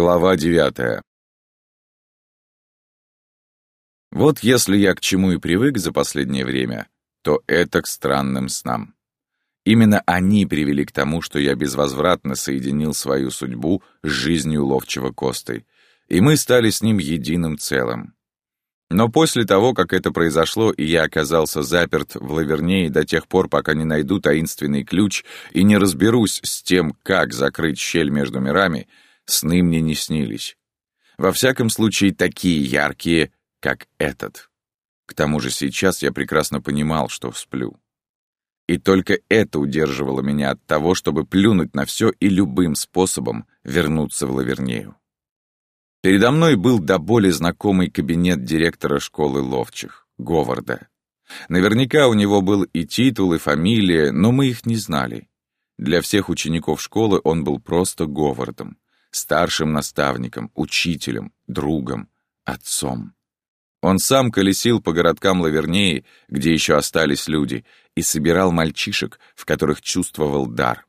Глава девятая. Вот если я к чему и привык за последнее время, то это к странным снам. Именно они привели к тому, что я безвозвратно соединил свою судьбу с жизнью ловчего Костой, и мы стали с ним единым целым. Но после того, как это произошло, и я оказался заперт в Лавернее до тех пор, пока не найду таинственный ключ и не разберусь с тем, как закрыть щель между мирами, сны мне не снились. Во всяком случае, такие яркие, как этот. К тому же сейчас я прекрасно понимал, что сплю. И только это удерживало меня от того, чтобы плюнуть на все и любым способом вернуться в Лавернею. Передо мной был до боли знакомый кабинет директора школы ловчих, Говарда. Наверняка у него был и титул, и фамилия, но мы их не знали. Для всех учеников школы он был просто Говардом старшим наставником, учителем, другом, отцом. Он сам колесил по городкам Лавернеи, где еще остались люди, и собирал мальчишек, в которых чувствовал дар.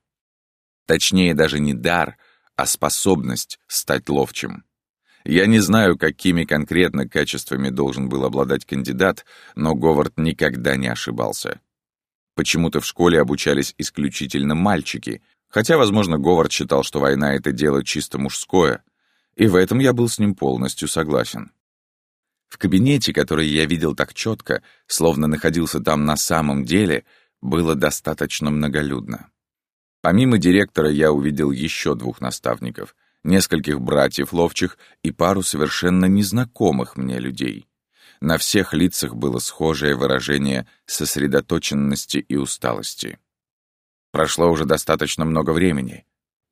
Точнее, даже не дар, а способность стать ловчим. Я не знаю, какими конкретно качествами должен был обладать кандидат, но Говард никогда не ошибался. Почему-то в школе обучались исключительно мальчики, Хотя, возможно, Говард считал, что война — это дело чисто мужское, и в этом я был с ним полностью согласен. В кабинете, который я видел так четко, словно находился там на самом деле, было достаточно многолюдно. Помимо директора я увидел еще двух наставников, нескольких братьев ловчих и пару совершенно незнакомых мне людей. На всех лицах было схожее выражение сосредоточенности и усталости. Прошло уже достаточно много времени.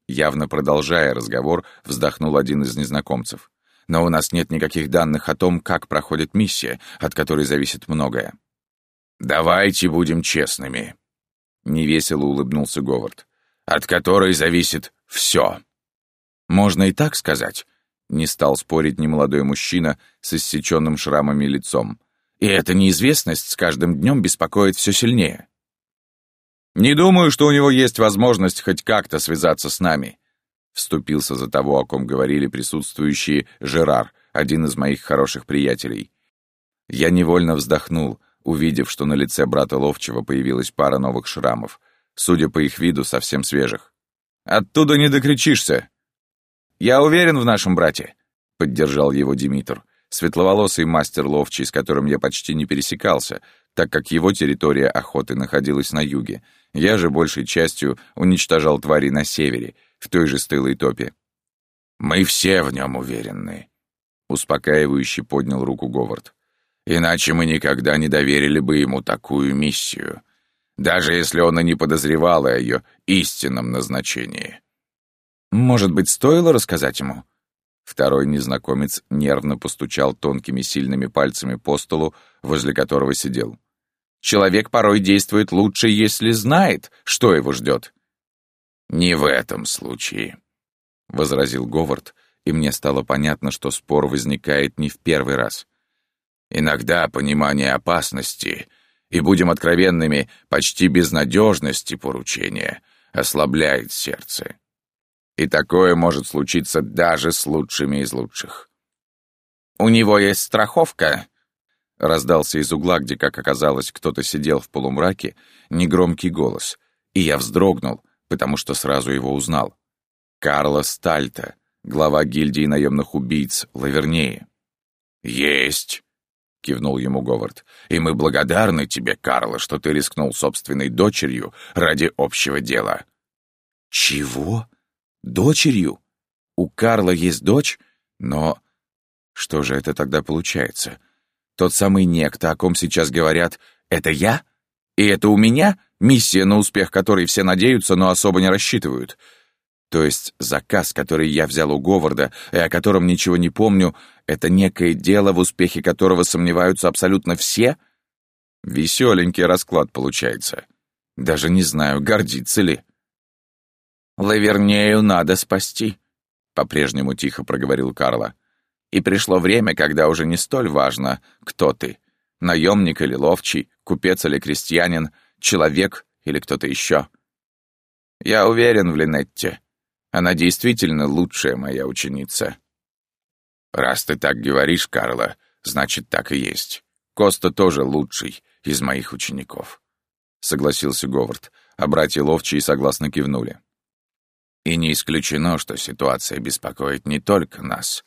Явно продолжая разговор, вздохнул один из незнакомцев. Но у нас нет никаких данных о том, как проходит миссия, от которой зависит многое. «Давайте будем честными», — невесело улыбнулся Говард, «от которой зависит все». «Можно и так сказать», — не стал спорить немолодой мужчина с иссеченным шрамами лицом. «И эта неизвестность с каждым днем беспокоит все сильнее». «Не думаю, что у него есть возможность хоть как-то связаться с нами», вступился за того, о ком говорили присутствующие Жерар, один из моих хороших приятелей. Я невольно вздохнул, увидев, что на лице брата Ловчего появилась пара новых шрамов, судя по их виду, совсем свежих. «Оттуда не докричишься!» «Я уверен в нашем брате», — поддержал его Димитр, светловолосый мастер ловчий, с которым я почти не пересекался, так как его территория охоты находилась на юге, я же большей частью уничтожал твари на севере, в той же стылой топе. «Мы все в нем уверены», — успокаивающе поднял руку Говард. «Иначе мы никогда не доверили бы ему такую миссию, даже если он и не подозревал о ее истинном назначении». «Может быть, стоило рассказать ему?» Второй незнакомец нервно постучал тонкими сильными пальцами по столу, возле которого сидел. Человек порой действует лучше, если знает, что его ждет. «Не в этом случае», — возразил Говард, и мне стало понятно, что спор возникает не в первый раз. «Иногда понимание опасности, и, будем откровенными, почти безнадежности поручения ослабляет сердце. И такое может случиться даже с лучшими из лучших. У него есть страховка, Раздался из угла, где, как оказалось, кто-то сидел в полумраке, негромкий голос, и я вздрогнул, потому что сразу его узнал. Карло Стальта, глава гильдии наемных убийц Лавернеи. «Есть!» — кивнул ему Говард. «И мы благодарны тебе, Карло, что ты рискнул собственной дочерью ради общего дела». «Чего? Дочерью? У Карла есть дочь? Но что же это тогда получается?» Тот самый некто, о ком сейчас говорят, это я? И это у меня? Миссия, на успех которой все надеются, но особо не рассчитывают. То есть заказ, который я взял у Говарда, и о котором ничего не помню, это некое дело, в успехе которого сомневаются абсолютно все? Веселенький расклад получается. Даже не знаю, гордится ли. «Лавернею надо спасти», — по-прежнему тихо проговорил Карла. И пришло время, когда уже не столь важно, кто ты — наемник или ловчий, купец или крестьянин, человек или кто-то еще. Я уверен в Линетте. Она действительно лучшая моя ученица. Раз ты так говоришь, Карла, значит, так и есть. Коста тоже лучший из моих учеников. Согласился Говард, а братья ловчие согласно кивнули. И не исключено, что ситуация беспокоит не только нас.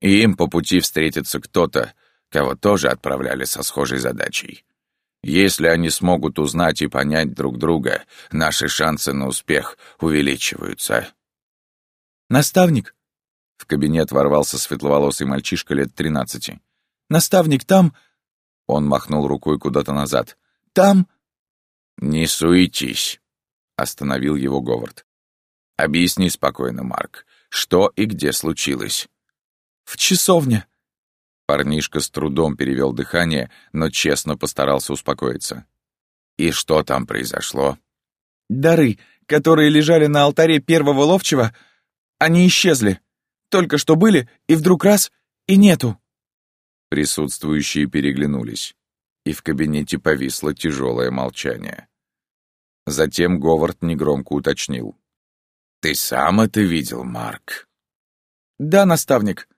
И им по пути встретится кто-то, кого тоже отправляли со схожей задачей. Если они смогут узнать и понять друг друга, наши шансы на успех увеличиваются. «Наставник!» — в кабинет ворвался светловолосый мальчишка лет тринадцати. «Наставник, там...» — он махнул рукой куда-то назад. «Там...» «Не суетись», — остановил его Говард. «Объясни спокойно, Марк, что и где случилось?» «В часовне», Парнишка с трудом перевел дыхание, но честно постарался успокоиться. «И что там произошло?» «Дары, которые лежали на алтаре первого ловчего, они исчезли. Только что были, и вдруг раз — и нету». Присутствующие переглянулись, и в кабинете повисло тяжелое молчание. Затем Говард негромко уточнил. «Ты сам это видел, Марк?» «Да, наставник»,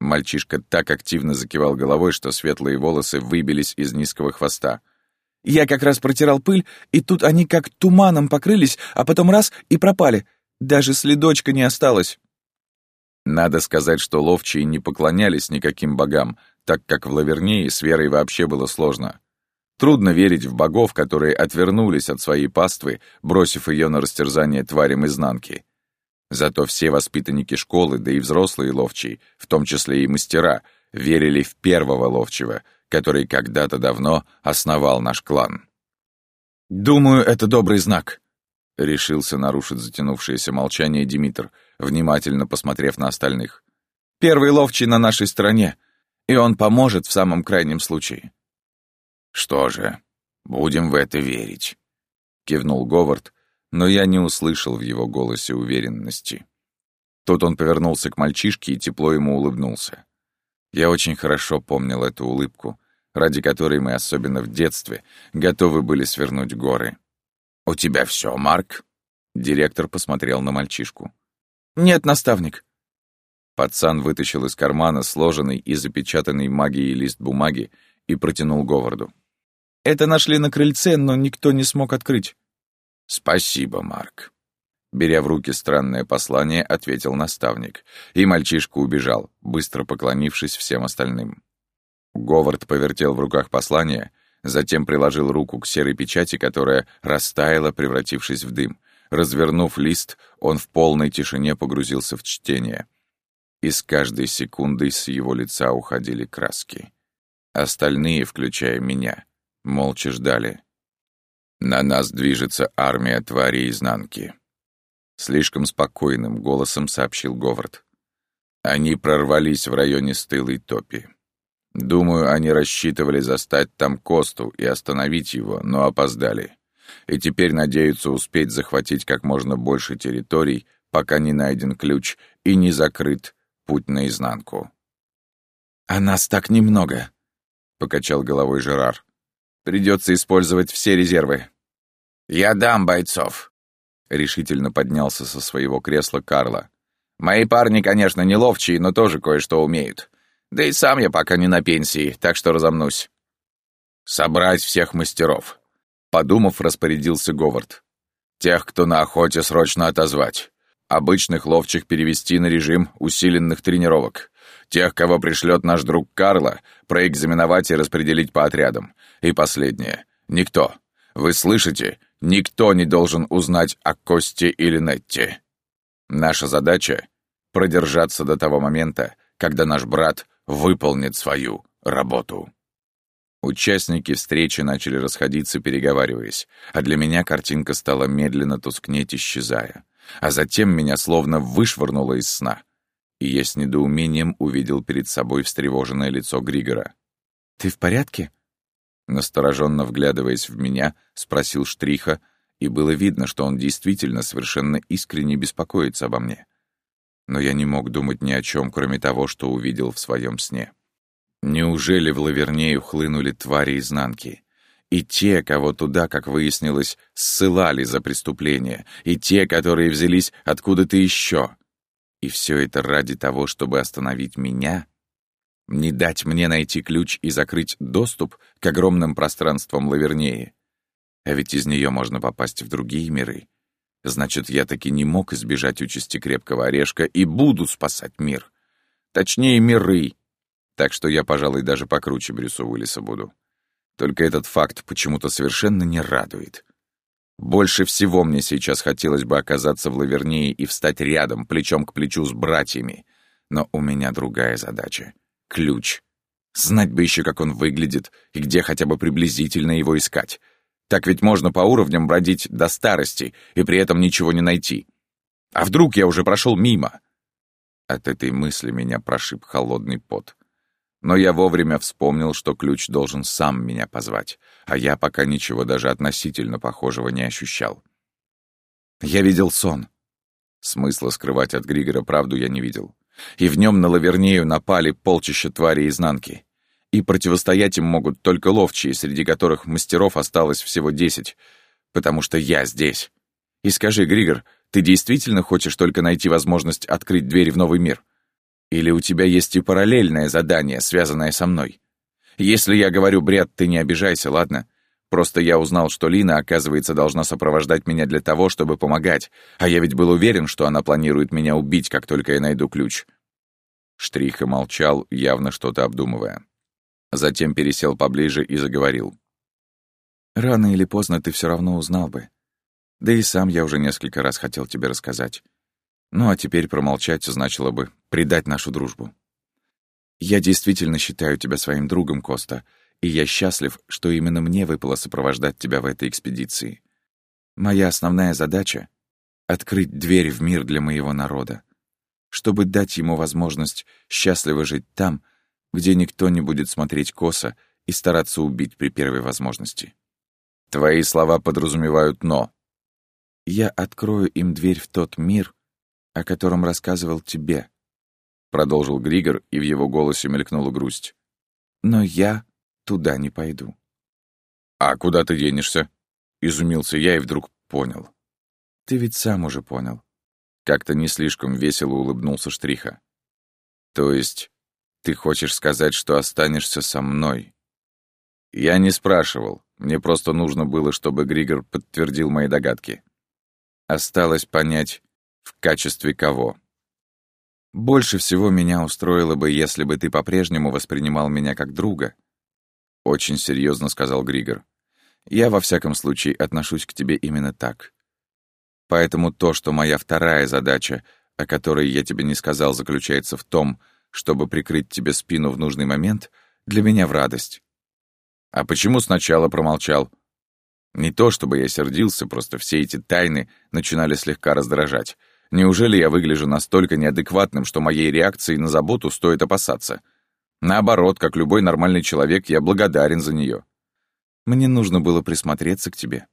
Мальчишка так активно закивал головой, что светлые волосы выбились из низкого хвоста. «Я как раз протирал пыль, и тут они как туманом покрылись, а потом раз — и пропали. Даже следочка не осталось». Надо сказать, что ловчие не поклонялись никаким богам, так как в Лавернее с верой вообще было сложно. Трудно верить в богов, которые отвернулись от своей паствы, бросив ее на растерзание тварям изнанки. Зато все воспитанники школы, да и взрослые ловчие, в том числе и мастера, верили в первого ловчего, который когда-то давно основал наш клан. «Думаю, это добрый знак», — решился нарушить затянувшееся молчание Димитр, внимательно посмотрев на остальных. «Первый ловчий на нашей стороне, и он поможет в самом крайнем случае». «Что же, будем в это верить», — кивнул Говард, но я не услышал в его голосе уверенности. Тут он повернулся к мальчишке и тепло ему улыбнулся. Я очень хорошо помнил эту улыбку, ради которой мы, особенно в детстве, готовы были свернуть горы. «У тебя все, Марк?» Директор посмотрел на мальчишку. «Нет, наставник». Пацан вытащил из кармана сложенный и запечатанный магией лист бумаги и протянул Говарду. «Это нашли на крыльце, но никто не смог открыть. «Спасибо, Марк». Беря в руки странное послание, ответил наставник, и мальчишка убежал, быстро поклонившись всем остальным. Говард повертел в руках послание, затем приложил руку к серой печати, которая растаяла, превратившись в дым. Развернув лист, он в полной тишине погрузился в чтение. И с каждой секундой с его лица уходили краски. Остальные, включая меня, молча ждали, на нас движется армия тварей изнанки. Слишком спокойным голосом сообщил Говард. Они прорвались в районе стылой топи. Думаю, они рассчитывали застать там Косту и остановить его, но опоздали. И теперь надеются успеть захватить как можно больше территорий, пока не найден ключ и не закрыт путь наизнанку. «А нас так немного», — покачал головой Жерар. Придется использовать все резервы». «Я дам бойцов», — решительно поднялся со своего кресла Карла. «Мои парни, конечно, не ловчие, но тоже кое-что умеют. Да и сам я пока не на пенсии, так что разомнусь». «Собрать всех мастеров», — подумав, распорядился Говард. «Тех, кто на охоте, срочно отозвать. Обычных ловчих перевести на режим усиленных тренировок. Тех, кого пришлет наш друг Карла, проэкзаменовать и распределить по отрядам. И последнее. Никто. Вы слышите? Никто не должен узнать о Косте или Нетте. Наша задача — продержаться до того момента, когда наш брат выполнит свою работу. Участники встречи начали расходиться, переговариваясь, а для меня картинка стала медленно тускнеть, исчезая. А затем меня словно вышвырнуло из сна и я с недоумением увидел перед собой встревоженное лицо Григора. «Ты в порядке?» Настороженно вглядываясь в меня, спросил Штриха, и было видно, что он действительно совершенно искренне беспокоится обо мне. Но я не мог думать ни о чем, кроме того, что увидел в своем сне. Неужели в Лавернею хлынули твари изнанки? И те, кого туда, как выяснилось, ссылали за преступление, и те, которые взялись откуда-то еще. И все это ради того, чтобы остановить меня? Не дать мне найти ключ и закрыть доступ к огромным пространствам Лавернеи? А ведь из нее можно попасть в другие миры. Значит, я таки не мог избежать участи крепкого орешка и буду спасать мир. Точнее, миры. Так что я, пожалуй, даже покруче Брюса Уиллиса буду. Только этот факт почему-то совершенно не радует. Больше всего мне сейчас хотелось бы оказаться в Лавернее и встать рядом, плечом к плечу с братьями. Но у меня другая задача — ключ. Знать бы еще, как он выглядит, и где хотя бы приблизительно его искать. Так ведь можно по уровням бродить до старости и при этом ничего не найти. А вдруг я уже прошел мимо? От этой мысли меня прошиб холодный пот. Но я вовремя вспомнил, что ключ должен сам меня позвать, а я пока ничего даже относительно похожего не ощущал. Я видел сон. Смысла скрывать от Григора правду я не видел. И в нем на Лавернею напали полчища твари изнанки. И противостоять им могут только ловчие, среди которых мастеров осталось всего десять, потому что я здесь. И скажи, Григор, ты действительно хочешь только найти возможность открыть дверь в новый мир? Или у тебя есть и параллельное задание, связанное со мной? Если я говорю бред, ты не обижайся, ладно? Просто я узнал, что Лина, оказывается, должна сопровождать меня для того, чтобы помогать, а я ведь был уверен, что она планирует меня убить, как только я найду ключ. Штриха молчал, явно что-то обдумывая. Затем пересел поближе и заговорил. «Рано или поздно ты все равно узнал бы. Да и сам я уже несколько раз хотел тебе рассказать. Ну а теперь промолчать значило бы предать нашу дружбу. Я действительно считаю тебя своим другом, Коста, и я счастлив, что именно мне выпало сопровождать тебя в этой экспедиции. Моя основная задача — открыть дверь в мир для моего народа, чтобы дать ему возможность счастливо жить там, где никто не будет смотреть косо и стараться убить при первой возможности. Твои слова подразумевают «но». Я открою им дверь в тот мир, о котором рассказывал тебе», — продолжил Григор, и в его голосе мелькнула грусть. «Но я туда не пойду». «А куда ты денешься?» — изумился я и вдруг понял. «Ты ведь сам уже понял». Как-то не слишком весело улыбнулся Штриха. «То есть ты хочешь сказать, что останешься со мной?» Я не спрашивал. Мне просто нужно было, чтобы Григор подтвердил мои догадки. Осталось понять, в качестве кого? Больше всего меня устроило бы, если бы ты по-прежнему воспринимал меня как друга. Очень серьезно сказал Григор. Я, во всяком случае, отношусь к тебе именно так. Поэтому то, что моя вторая задача, о которой я тебе не сказал, заключается в том, чтобы прикрыть тебе спину в нужный момент, для меня в радость. А почему сначала промолчал? Не то чтобы я сердился, просто все эти тайны начинали слегка раздражать. Неужели я выгляжу настолько неадекватным, что моей реакции на заботу стоит опасаться? Наоборот, как любой нормальный человек, я благодарен за нее. Мне нужно было присмотреться к тебе.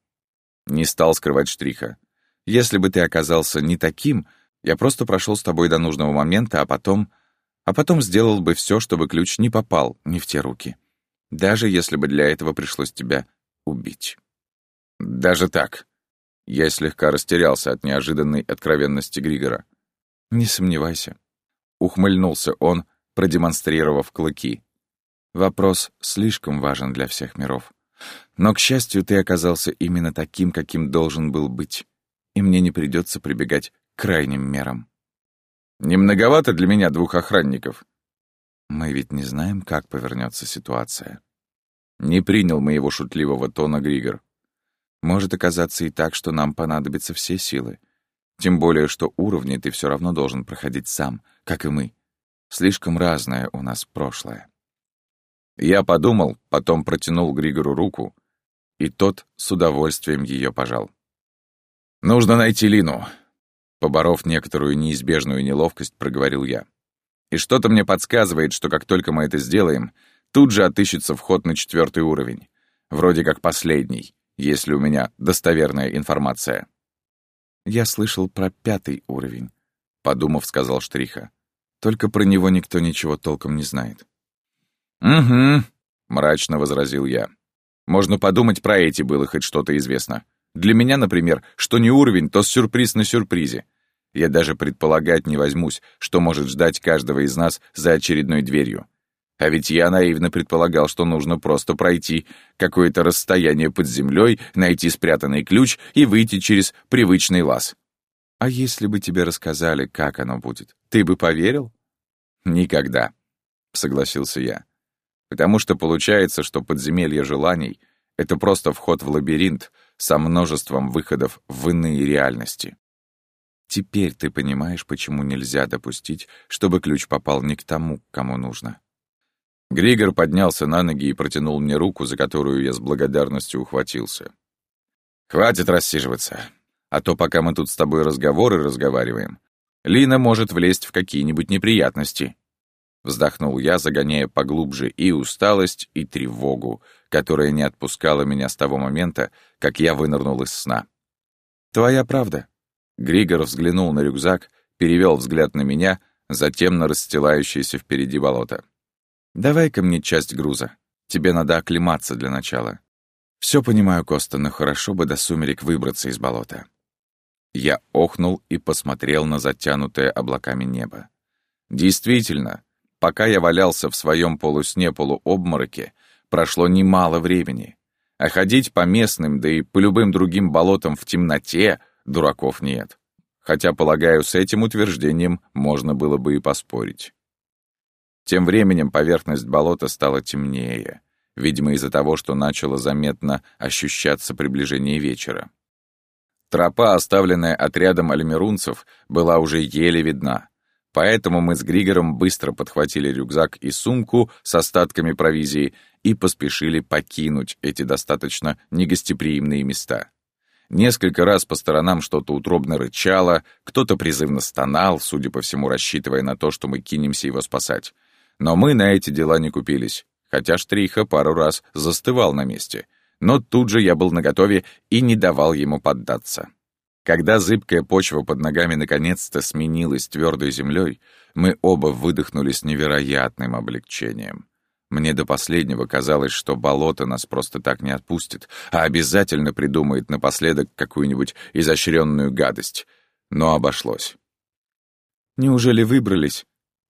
Не стал скрывать штриха. Если бы ты оказался не таким, я просто прошел с тобой до нужного момента, а потом... А потом сделал бы все, чтобы ключ не попал не в те руки. Даже если бы для этого пришлось тебя убить. Даже так. Я слегка растерялся от неожиданной откровенности Григора. «Не сомневайся». Ухмыльнулся он, продемонстрировав клыки. «Вопрос слишком важен для всех миров. Но, к счастью, ты оказался именно таким, каким должен был быть, и мне не придется прибегать к крайним мерам». «Не многовато для меня двух охранников?» «Мы ведь не знаем, как повернется ситуация». Не принял моего шутливого тона Григор. Может оказаться и так, что нам понадобятся все силы. Тем более, что уровни ты все равно должен проходить сам, как и мы. Слишком разное у нас прошлое. Я подумал, потом протянул Григору руку, и тот с удовольствием ее пожал. «Нужно найти Лину», — поборов некоторую неизбежную неловкость, проговорил я. «И что-то мне подсказывает, что как только мы это сделаем, тут же отыщется вход на четвертый уровень, вроде как последний, если у меня достоверная информация. Я слышал про пятый уровень, подумав, сказал Штриха. Только про него никто ничего толком не знает. Угу, мрачно возразил я. Можно подумать, про эти было хоть что-то известно. Для меня, например, что не уровень, то сюрприз на сюрпризе. Я даже предполагать не возьмусь, что может ждать каждого из нас за очередной дверью. А ведь я наивно предполагал, что нужно просто пройти какое-то расстояние под землей, найти спрятанный ключ и выйти через привычный лаз. А если бы тебе рассказали, как оно будет, ты бы поверил? Никогда, согласился я. Потому что получается, что подземелье желаний — это просто вход в лабиринт со множеством выходов в иные реальности. Теперь ты понимаешь, почему нельзя допустить, чтобы ключ попал не к тому, кому нужно. Григор поднялся на ноги и протянул мне руку, за которую я с благодарностью ухватился. «Хватит рассиживаться. А то, пока мы тут с тобой разговоры разговариваем, Лина может влезть в какие-нибудь неприятности». Вздохнул я, загоняя поглубже и усталость, и тревогу, которая не отпускала меня с того момента, как я вынырнул из сна. «Твоя правда». Григор взглянул на рюкзак, перевел взгляд на меня, затем на расстилающееся впереди болото. Давай-ка мне часть груза. Тебе надо оклематься для начала. Все понимаю, Коста, но хорошо бы до сумерек выбраться из болота. Я охнул и посмотрел на затянутое облаками небо. Действительно, пока я валялся в своем полусне-полуобмороке, прошло немало времени. А ходить по местным, да и по любым другим болотам в темноте дураков нет. Хотя, полагаю, с этим утверждением можно было бы и поспорить. Тем временем поверхность болота стала темнее, видимо, из-за того, что начало заметно ощущаться приближение вечера. Тропа, оставленная отрядом альмерунцев, была уже еле видна, поэтому мы с Григором быстро подхватили рюкзак и сумку с остатками провизии и поспешили покинуть эти достаточно негостеприимные места. Несколько раз по сторонам что-то утробно рычало, кто-то призывно стонал, судя по всему, рассчитывая на то, что мы кинемся его спасать. Но мы на эти дела не купились, хотя Штриха пару раз застывал на месте. Но тут же я был наготове и не давал ему поддаться. Когда зыбкая почва под ногами наконец-то сменилась твердой землей, мы оба выдохнули с невероятным облегчением. Мне до последнего казалось, что болото нас просто так не отпустит, а обязательно придумает напоследок какую-нибудь изощренную гадость. Но обошлось. «Неужели выбрались?»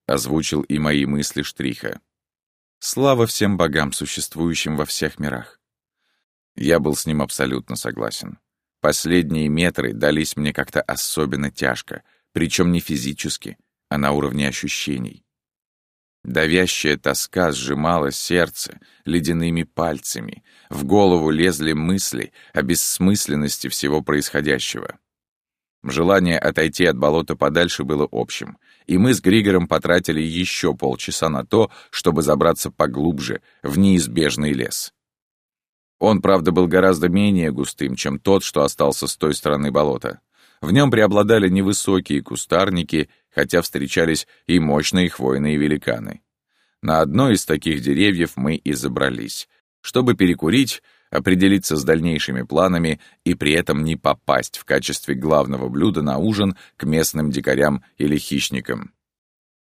Озвучил и мои мысли Штриха. Слава всем богам, существующим во всех мирах. Я был с ним абсолютно согласен. Последние метры дались мне как-то особенно тяжко, причем не физически, а на уровне ощущений. Давящая тоска сжимала сердце ледяными пальцами, в голову лезли мысли о бессмысленности всего происходящего. Желание отойти от болота подальше было общим, и мы с Григором потратили еще полчаса на то, чтобы забраться поглубже, в неизбежный лес. Он, правда, был гораздо менее густым, чем тот, что остался с той стороны болота. В нем преобладали невысокие кустарники, хотя встречались и мощные хвойные великаны. На одной из таких деревьев мы и забрались, чтобы перекурить, определиться с дальнейшими планами и при этом не попасть в качестве главного блюда на ужин к местным дикарям или хищникам.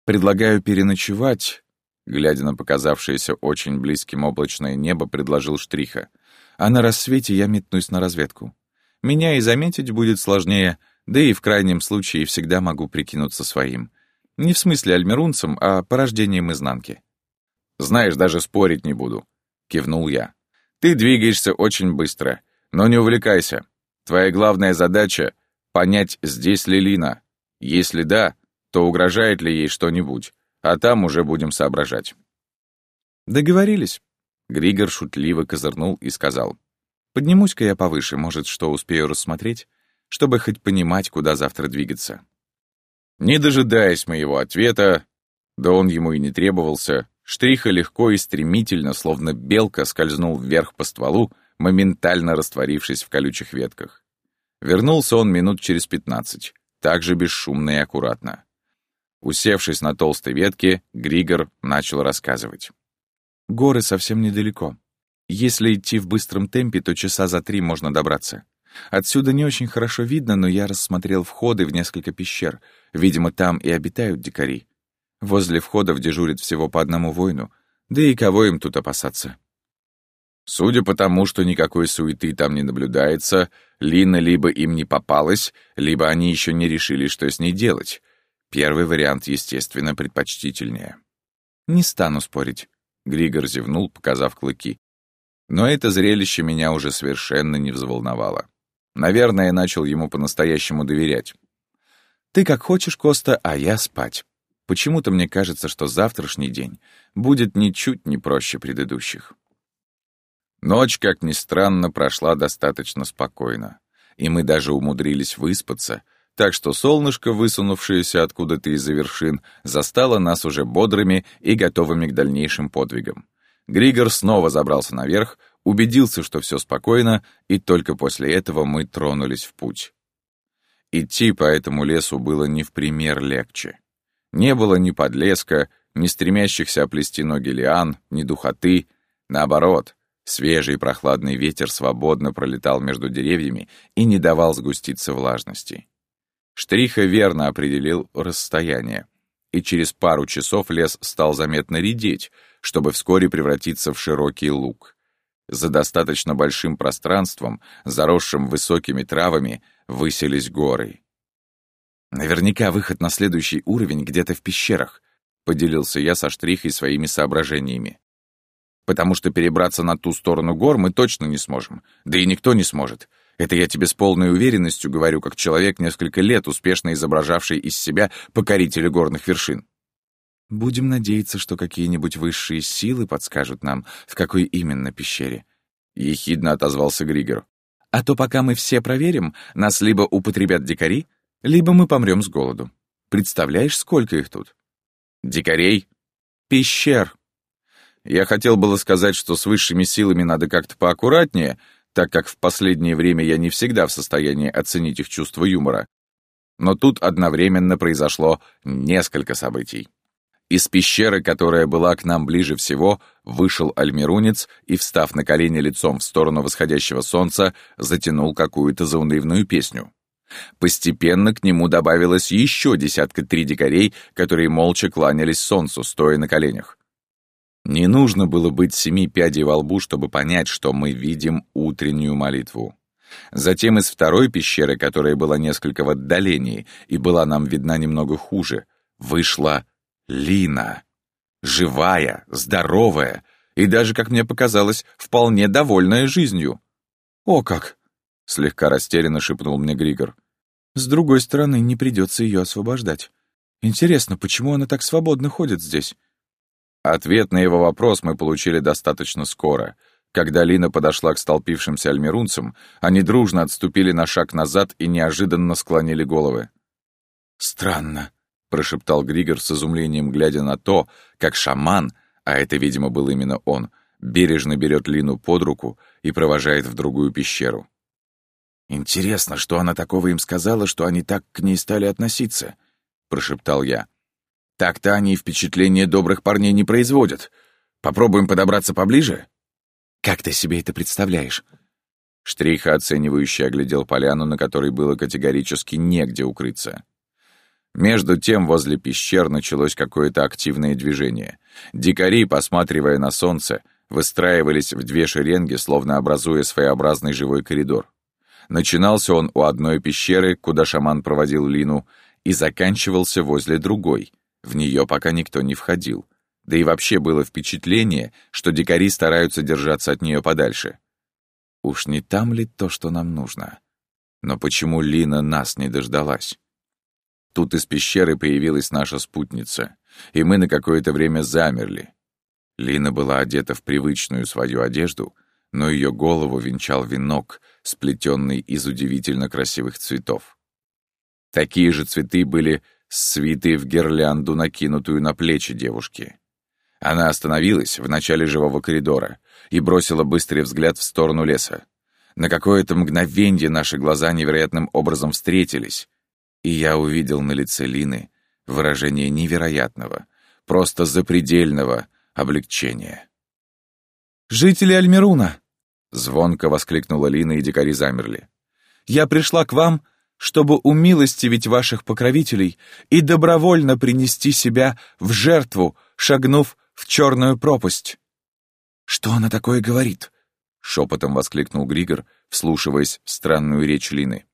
«Предлагаю переночевать», — глядя на показавшееся очень близким облачное небо, предложил Штриха. «А на рассвете я метнусь на разведку. Меня и заметить будет сложнее, да и в крайнем случае всегда могу прикинуться своим. Не в смысле альмерунцем, а порождением изнанки». «Знаешь, даже спорить не буду», — кивнул я. Ты двигаешься очень быстро, но не увлекайся. Твоя главная задача — понять, здесь ли Лина. Если да, то угрожает ли ей что-нибудь, а там уже будем соображать. Договорились. Григор шутливо козырнул и сказал. Поднимусь-ка я повыше, может, что успею рассмотреть, чтобы хоть понимать, куда завтра двигаться. Не дожидаясь моего ответа, да он ему и не требовался, Штриха легко и стремительно, словно белка, скользнул вверх по стволу, моментально растворившись в колючих ветках. Вернулся он минут через пятнадцать, также бесшумно и аккуратно. Усевшись на толстой ветке, Григор начал рассказывать. «Горы совсем недалеко. Если идти в быстром темпе, то часа за три можно добраться. Отсюда не очень хорошо видно, но я рассмотрел входы в несколько пещер. Видимо, там и обитают дикари. Возле входов дежурит всего по одному воину, да и кого им тут опасаться? Судя по тому, что никакой суеты там не наблюдается, Лина либо им не попалась, либо они еще не решили, что с ней делать. Первый вариант, естественно, предпочтительнее. «Не стану спорить», — Григор зевнул, показав клыки. Но это зрелище меня уже совершенно не взволновало. Наверное, я начал ему по-настоящему доверять. «Ты как хочешь, Коста, а я спать. Почему-то мне кажется, что завтрашний день будет ничуть не проще предыдущих». Ночь, как ни странно, прошла достаточно спокойно, и мы даже умудрились выспаться, так что солнышко, высунувшееся откуда-то из-за вершин, застало нас уже бодрыми и готовыми к дальнейшим подвигам. Григор снова забрался наверх, убедился, что все спокойно, и только после этого мы тронулись в путь. Идти по этому лесу было не в пример легче. Не было ни подлеска, ни стремящихся оплести ноги лиан, ни духоты. Наоборот, Свежий прохладный ветер свободно пролетал между деревьями и не давал сгуститься влажности. Штриха верно определил расстояние, и через пару часов лес стал заметно редеть, чтобы вскоре превратиться в широкий луг. За достаточно большим пространством, заросшим высокими травами, высились горы. «Наверняка выход на следующий уровень где-то в пещерах», — поделился я со Штрихой своими соображениями потому что перебраться на ту сторону гор мы точно не сможем. Да и никто не сможет. Это я тебе с полной уверенностью говорю, как человек, несколько лет успешно изображавший из себя покорителя горных вершин. Будем надеяться, что какие-нибудь высшие силы подскажут нам, в какой именно пещере. Ехидно отозвался Григор. А то пока мы все проверим, нас либо употребят дикари, либо мы помрем с голоду. Представляешь, сколько их тут? Дикарей? Пещер, я хотел было сказать, что с высшими силами надо как-то поаккуратнее, так как в последнее время я не всегда в состоянии оценить их чувство юмора. Но тут одновременно произошло несколько событий. Из пещеры, которая была к нам ближе всего, вышел альмирунец и, встав на колени лицом в сторону восходящего солнца, затянул какую-то заунывную песню. Постепенно к нему добавилось еще десятка три дикарей, которые молча кланялись солнцу, стоя на коленях. Не нужно было быть семи пядей во лбу, чтобы понять, что мы видим утреннюю молитву. Затем из второй пещеры, которая была несколько в отдалении и была нам видна немного хуже, вышла Лина. Живая, здоровая и даже, как мне показалось, вполне довольная жизнью. «О как!» — слегка растерянно шепнул мне Григор. «С другой стороны, не придется ее освобождать. Интересно, почему она так свободно ходит здесь? Ответ на его вопрос мы получили достаточно скоро. Когда Лина подошла к столпившимся альмирунцам, они дружно отступили на шаг назад и неожиданно склонили головы. «Странно», — прошептал Григор с изумлением, глядя на то, как шаман, а это, видимо, был именно он, бережно берет Лину под руку и провожает в другую пещеру. «Интересно, что она такого им сказала, что они так к ней стали относиться?» — прошептал я. Так-то они впечатление добрых парней не производят. Попробуем подобраться поближе? Как ты себе это представляешь? Штриха, оценивающе оглядел поляну, на которой было категорически негде укрыться. Между тем возле пещер началось какое-то активное движение. Дикари, посматривая на солнце, выстраивались в две шеренги, словно образуя своеобразный живой коридор. Начинался он у одной пещеры, куда шаман проводил Лину, и заканчивался возле другой — в нее пока никто не входил. Да и вообще было впечатление, что дикари стараются держаться от нее подальше. Уж не там ли то, что нам нужно? Но почему Лина нас не дождалась? Тут из пещеры появилась наша спутница, и мы на какое-то время замерли. Лина была одета в привычную свою одежду, но ее голову венчал венок, сплетенный из удивительно красивых цветов. Такие же цветы были свиты в гирлянду, накинутую на плечи девушки. Она остановилась в начале живого коридора и бросила быстрый взгляд в сторону леса. На какое-то мгновенье наши глаза невероятным образом встретились, и я увидел на лице Лины выражение невероятного, просто запредельного облегчения. «Жители Альмеруна!» — звонко воскликнула Лина, и дикари замерли. «Я пришла к вам чтобы умилостивить ваших покровителей и добровольно принести себя в жертву, шагнув в черную пропасть». «Что она такое говорит?» шепотом воскликнул Григор, вслушиваясь в странную речь Лины.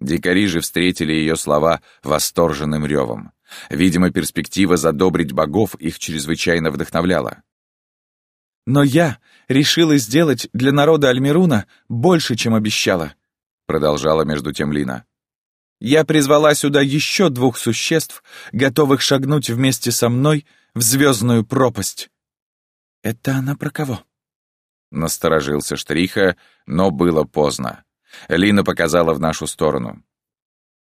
Дикари же встретили ее слова восторженным ревом. Видимо, перспектива задобрить богов их чрезвычайно вдохновляла. «Но я решила сделать для народа Альмируна больше, чем обещала», продолжала между тем Лина. «Я призвала сюда еще двух существ, готовых шагнуть вместе со мной в звездную пропасть». «Это она про кого?» Насторожился Штриха, но было поздно. Лина показала в нашу сторону.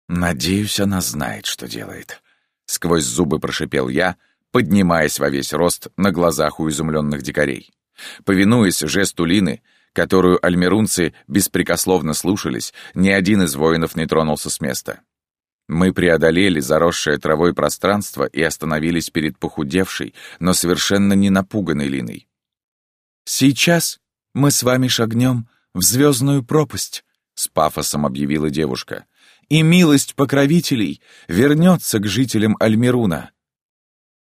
«Надеюсь, она знает, что делает», — сквозь зубы прошипел я, поднимаясь во весь рост на глазах у изумленных дикарей. Повинуясь жесту Лины, которую альмерунцы беспрекословно слушались, ни один из воинов не тронулся с места. Мы преодолели заросшее травой пространство и остановились перед похудевшей, но совершенно не напуганной Линой. «Сейчас мы с вами шагнем в звездную пропасть», — с пафосом объявила девушка. «И милость покровителей вернется к жителям Альмируна».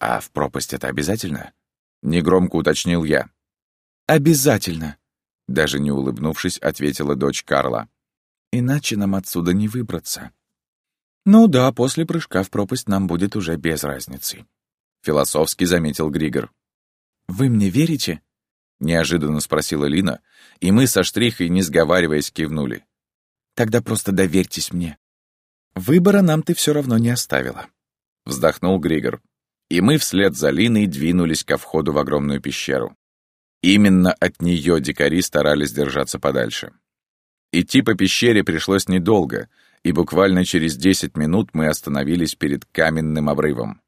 «А в пропасть это обязательно?» — негромко уточнил я. «Обязательно», — даже не улыбнувшись, ответила дочь Карла. «Иначе нам отсюда не выбраться». «Ну да, после прыжка в пропасть нам будет уже без разницы», — философски заметил Григор. «Вы мне верите?» Неожиданно спросила Лина, и мы со Штрихой, не сговариваясь, кивнули. «Тогда просто доверьтесь мне. Выбора нам ты все равно не оставила», — вздохнул Григор. И мы вслед за Линой двинулись ко входу в огромную пещеру. Именно от нее дикари старались держаться подальше. Идти по пещере пришлось недолго, и буквально через десять минут мы остановились перед каменным обрывом.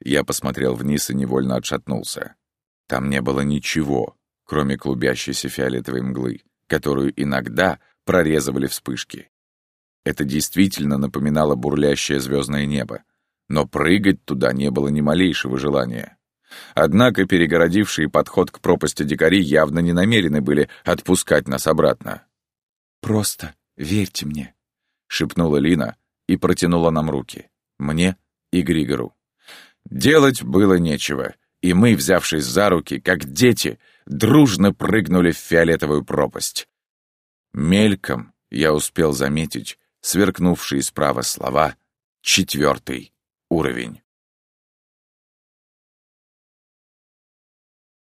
Я посмотрел вниз и невольно отшатнулся. Там не было ничего, кроме клубящейся фиолетовой мглы, которую иногда прорезывали вспышки. Это действительно напоминало бурлящее звездное небо, но прыгать туда не было ни малейшего желания. Однако перегородившие подход к пропасти дикари явно не намерены были отпускать нас обратно. «Просто верьте мне», — шепнула Лина и протянула нам руки. Мне и Григору. Делать было нечего, и мы, взявшись за руки, как дети, дружно прыгнули в фиолетовую пропасть. Мельком я успел заметить сверкнувшие справа слова «четвертый уровень».